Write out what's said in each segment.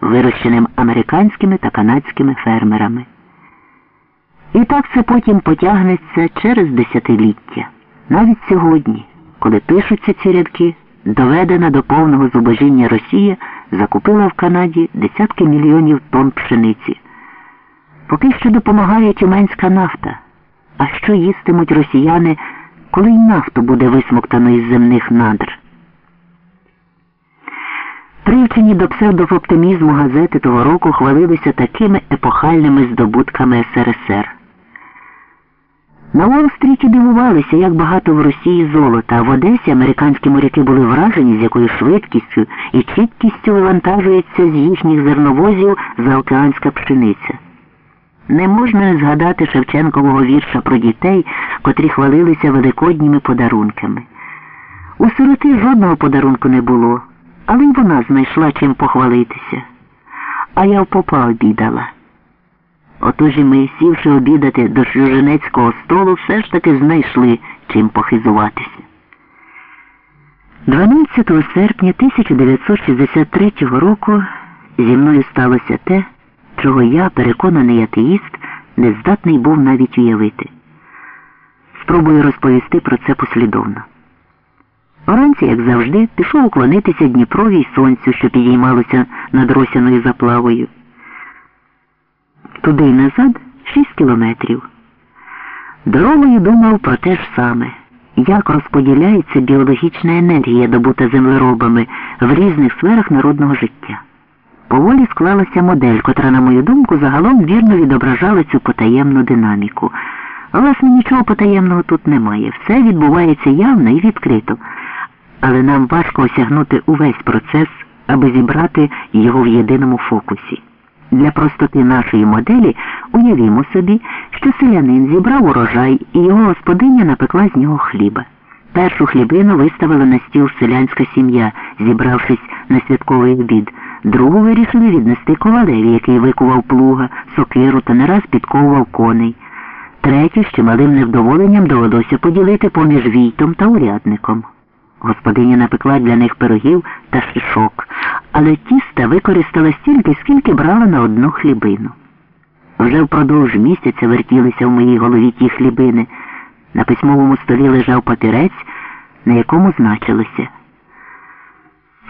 вирощеним американськими та канадськими фермерами. І так це потім потягнеться через десятиліття. Навіть сьогодні, коли пишуться ці рядки, доведена до повного зубожіння Росія закупила в Канаді десятки мільйонів тонн пшениці. Поки що допомагає тюменська нафта. А що їстимуть росіяни, коли й нафту буде висмоктано із земних надр? Привчені до псевдооптимізму газети того року хвалилися такими епохальними здобутками СРСР. На Уолл-стріті дивувалися, як багато в Росії золота, а в Одесі американські моряки були вражені, з якою швидкістю і чіткістю вивантажується з їхніх зерновозів заокеанська пшениця. Не можна згадати Шевченкового вірша про дітей, котрі хвалилися великодніми подарунками. У сироти жодного подарунку не було, але й вона знайшла чим похвалитися. А я в попа обідала. Отож і ми, сівши обідати до Шлюженецького столу, все ж таки знайшли чим похизуватися. 12 серпня 1963 року зі мною сталося те, чого я, переконаний атеїст, не здатний був навіть уявити. Спробую розповісти про це послідовно. Оранці, як завжди, пішов уклонитися Дніпрові й сонцю, що підіймалося над росяною заплавою. Туди й назад шість кілометрів. Дорогою думав про те ж саме, як розподіляється біологічна енергія, добута землеробами в різних сферах народного життя. Поволі склалася модель, котра, на мою думку, загалом вірно відображала цю потаємну динаміку. Власне, нічого потаємного тут немає. Все відбувається явно і відкрито. Але нам важко осягнути увесь процес, аби зібрати його в єдиному фокусі. Для простоти нашої моделі уявімо собі, що селянин зібрав урожай і його господиня напекла з нього хліба. Першу хлібину виставила на стіл селянська сім'я, зібравшись на святковий обід. Другу вирішили віднести ковалеві, який викував плуга, сокиру та не раз підковував коней. Третю з чималим невдоволенням довелося поділити поміж війтом та урядником. Господиня напекла для них пирогів та шишок, але тіста використала стільки, скільки брала на одну хлібину. Вже впродовж місяця вертілися в моїй голові ті хлібини. На письмовому столі лежав папірець, на якому значилося.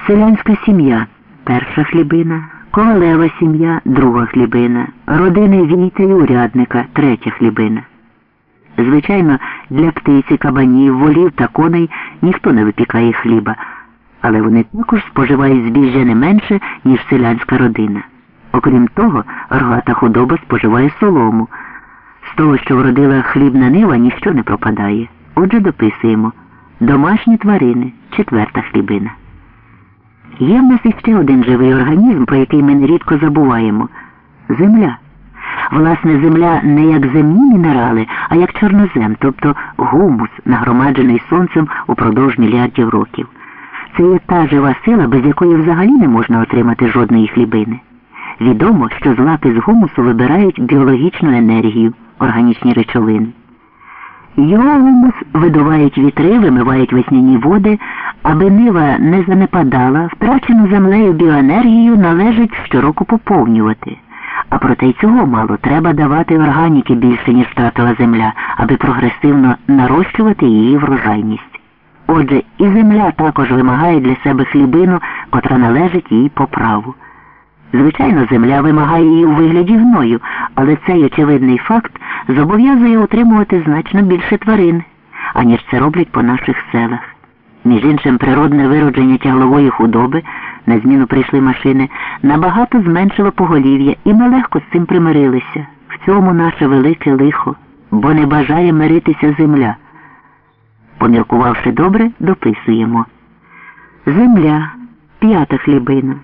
Селянська сім'я перша хлібина, ковалева сім'я друга хлібина, родини війта і урядника третя хлібина. Звичайно, для птиці, кабанів, волів та коней ніхто не випікає хліба, але вони також споживають збіжжя не менше, ніж селянська родина. Окрім того, рогата худоба споживає солому. З того, що вродила хлібна нива, ніщо не пропадає. Отже, дописуємо домашні тварини, четверта хлібина. Є в нас іще один живий організм, про який ми нерідко забуваємо земля. Власне, земля не як земні мінерали, а як чорнозем, тобто гумус, нагромаджений сонцем упродовж мільярдів років. Це є та жива сила, без якої взагалі не можна отримати жодної хлібини. Відомо, що злаки з гумусу вибирають біологічну енергію, органічні речовини. Його гумус видувають вітри, вимивають весняні води, аби нива не занепадала, втрачену землею біоенергію належить щороку поповнювати. А проте й цього мало треба давати органіки більше, ніж втратила земля, аби прогресивно нарощувати її врожайність. Отже, і земля також вимагає для себе хлібину, котра належить їй по праву. Звичайно, земля вимагає її у вигляді гною, але цей очевидний факт зобов'язує утримувати значно більше тварин, аніж це роблять по наших селах. Між іншим, природне виродження тяглової худоби, на зміну прийшли машини, набагато зменшило поголів'я, і ми легко з цим примирилися. В цьому наше велике лихо, бо не бажає миритися земля. Поміркувавши добре, дописуємо. Земля, п'ята хлібина.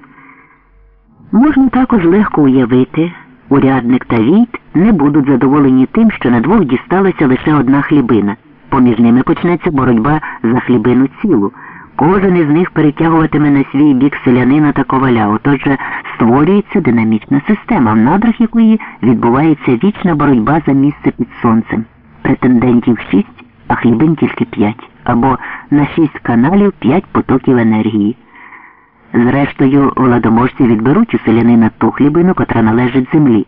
Можна також легко уявити, урядник та війт не будуть задоволені тим, що на двох дісталася лише одна хлібина. Поміж ними почнеться боротьба за хлібину цілу. Кожен із них перетягуватиме на свій бік селянина та коваля, отже створюється динамічна система, в надрах якої відбувається вічна боротьба за місце під сонцем. Претендентів шість, а хлібин тільки п'ять, або на шість каналів п'ять потоків енергії. Зрештою, владоможці відберуть у селянина ту хлібину, котра належить землі.